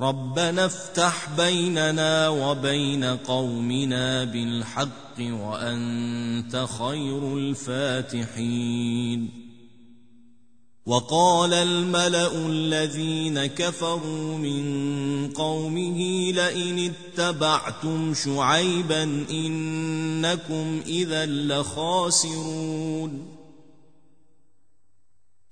ربنا افتح بيننا وبين قومنا بالحق وأنت خير الفاتحين وقال الملأ الذين كفروا من قومه لئن اتبعتم شعيبا إنكم إذا لخاسرون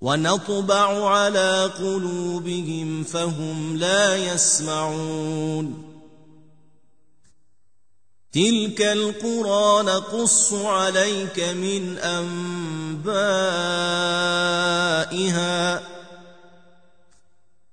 ونطبع على قلوبهم فهم لا يسمعون. تلك القرى نقص عليك من أنبائها.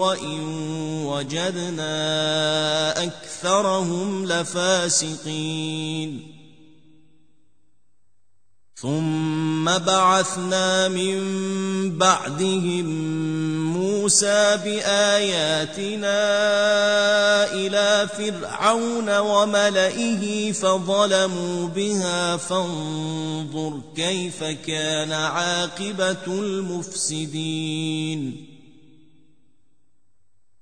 وان وجدنا اكثرهم لفاسقين ثم بعثنا من بعدهم موسى باياتنا إلى فرعون وملئه فظلموا بها فانظر كيف كان عاقبه المفسدين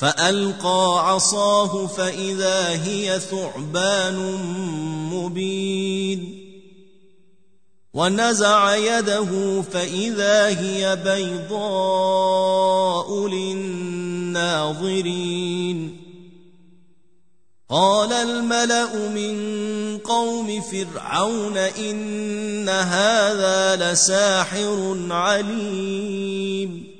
فألقى عصاه فإذا هي ثعبان مبين. ونزع يده فإذا هي بيضاء للناظرين. قال الملأ من قوم فرعون إن هذا لساحر عليم.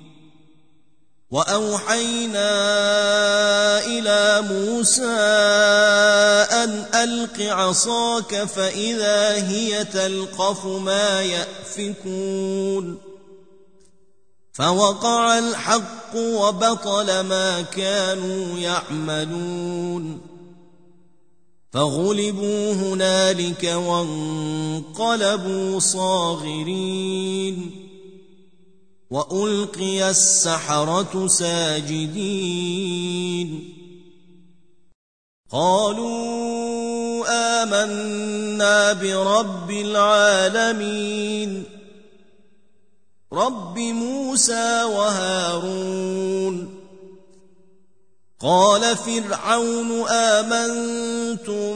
وأوحينا إلى موسى أن ألق عصاك فإذا هي تلقف ما يأفكون. فوقع الحق وبطل ما كانوا يعملون. فغلبوا هنالك وانقلبوا صاغرين. وألقي السحرة ساجدين. قالوا آمنا برب العالمين. رب موسى وهارون. قال فرعون آمنتم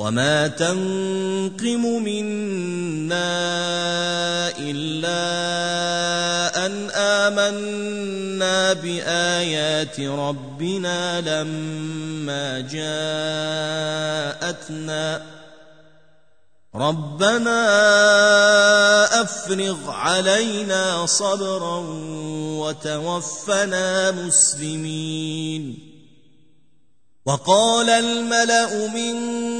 وما تنقم منا إلا أن آمنا بآيات ربنا لما جاءتنا ربنا افرغ علينا صبرا وتوفنا مسلمين وقال الملا من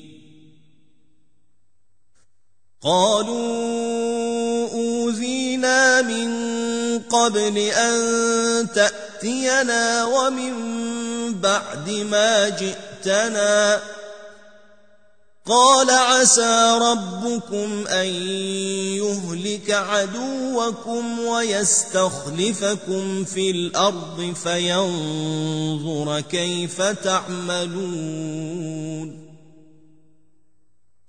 قالوا أوذينا من قبل أن تأتينا ومن بعد ما جئتنا. قال عسى ربكم أن يهلك عدوكم ويستخلفكم في الأرض فينظر كيف تعملون.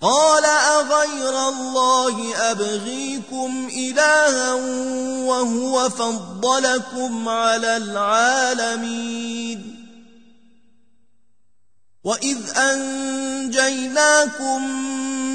قال أغير الله أبغيكم إلها وهو فضلكم على العالمين. وإذ أنجيناكم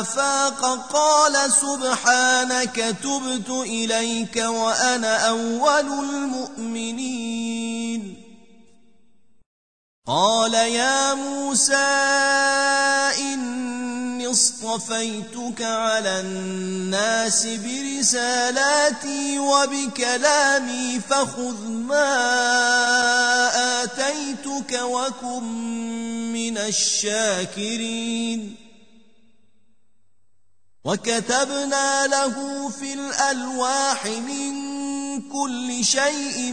أفاق قال سبحانك تبت إليك وأنا أول المؤمنين. قال يا موسى اني اصطفيتك على الناس برسالاتي وبكلامي فخذ ما آتيتك وكن من الشاكرين. وكتبنا له في الألواح من كل شيء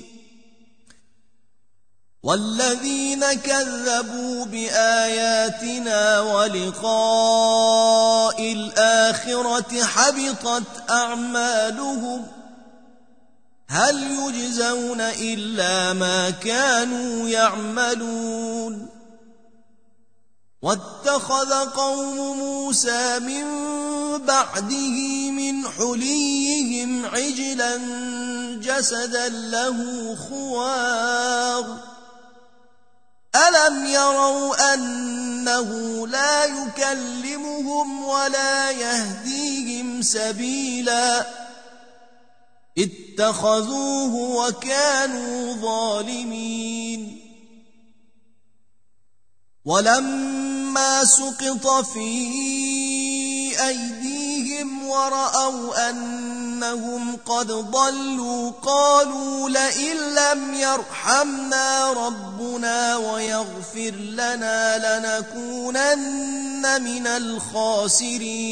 والذين كذبوا بآياتنا ولقاء الآخرة حبطت أعمالهم هل يجزون إلا ما كانوا يعملون واتخذ قوم موسى من بعده من حليهم عجلا جسدا له خوار ألم يروا أنه لا يكلمهم ولا يهديهم سبيلا اتخذوه وكانوا ظالمين ولما سقط في أيديهم ورأوا أنهم قد ضلوا قالوا لئن لم يرحمنا ربنا ويغفر لنا لنكونن من الخاسرين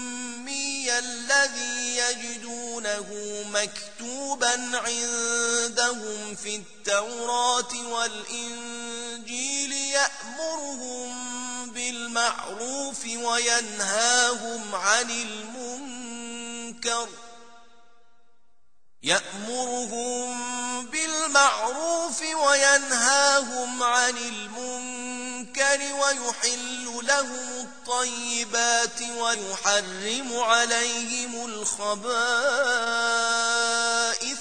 الذي يجدونه مكتوبا عندهم في التوراة والإنجيل يأمرهم بالمعروف وينهاهم عن المنكر يأمرهم بالمعروف وينهاهم عن المنكر ويحل لهم الطيبات ويحرم عليهم الخبائث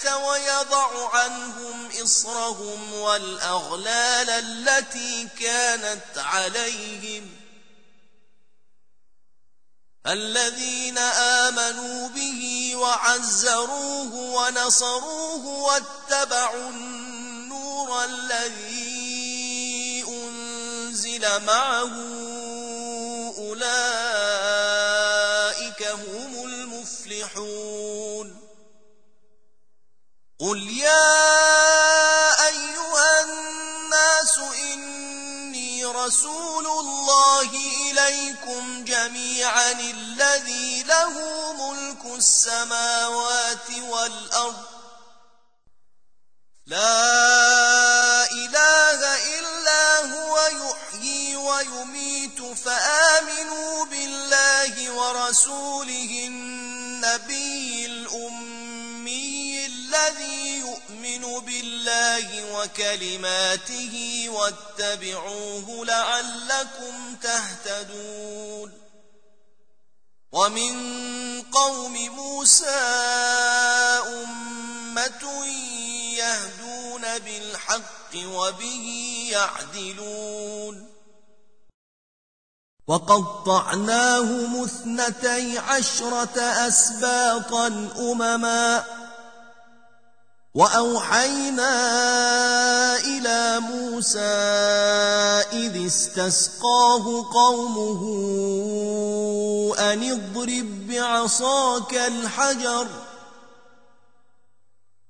ويضع عنهم إصرهم والأغلال التي كانت عليهم. الذين آمنوا به وعزروه ونصروه واتبعوا النور الذي أنزل معه أولئك هم المفلحون قل يا أيها الناس إني رسول الله إليكم جميعا الذي له ملك السماوات والأرض. لا إله إلا هو يحيي ويميت فآمنوا بالله ورسوله النبي الأمي الذي يؤمن بالله وكلماته واتبعوه لعلكم تهتدون. ومن قوم موسى أمة يهدون بالحق وبه يعدلون. وقطعناهم اثنتي عشرة أسباطا أمما وأوحينا إلى موسى إذ استسقاه قومه أن اضرب بعصاك الحجر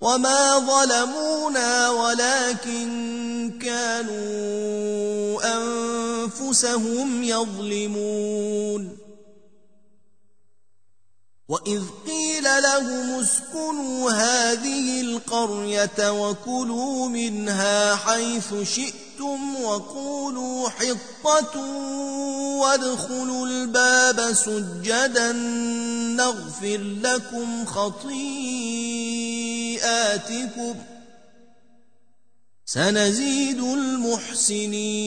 وما ظلمونا ولكن كانوا أنفسهم يظلمون وإذ قيل لهم اسكنوا هذه القرية وكلوا منها حيث شئتم وقولوا حطة وادخلوا الباب سجدا نغفر لكم خطيئاتكم سنزيد المحسنين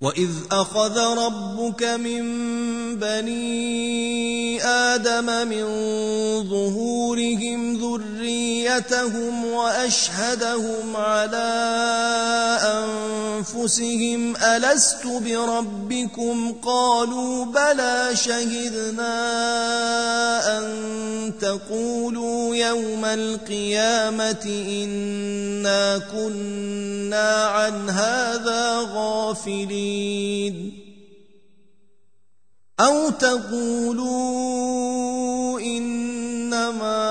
وإذ أخذ ربك من بني آدم من ظهورهم ذريتهم وأشهدهم على أنفسهم ألست بربكم قالوا بلى شهدنا أن تقولوا يوم القيامة إنا كنا عن هذا غافلين أو تقولوا إنما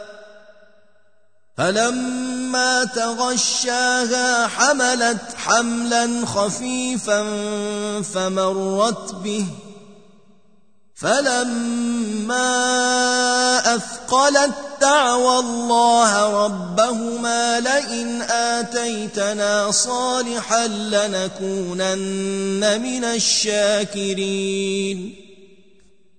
فلما تغشاها حملت حملا خفيفا فمرت به. فلما أثقلت دعوى الله ربهما لئن آتيتنا صالحا لنكونن من الشاكرين.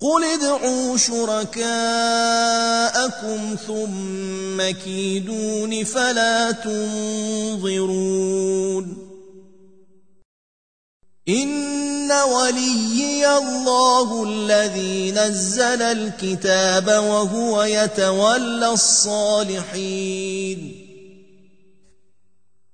قل ادعوا شركاءكم ثم كيدون فلا تنظرون ان وليي الله الذي نزل الكتاب وهو يتولى الصالحين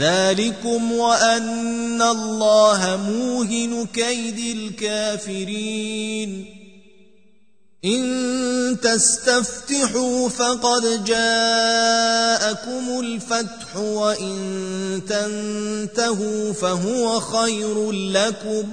ذلكم وأن الله موهن كيد الكافرين. إن تستفتحوا فقد جاءكم الفتح وإن تنتهوا فهو خير لكم.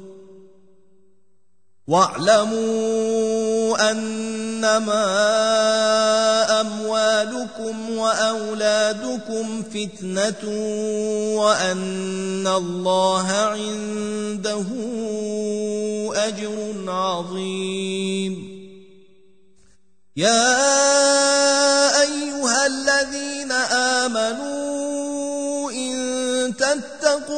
واعلموا أنما أموالكم وأولادكم فتنة وأن الله عنده أجر عظيم. يا أيها الذين آمنوا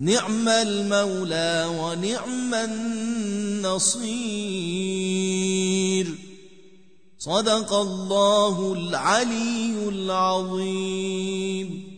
نعم المولى ونعم النصير. صدق الله العلي العظيم.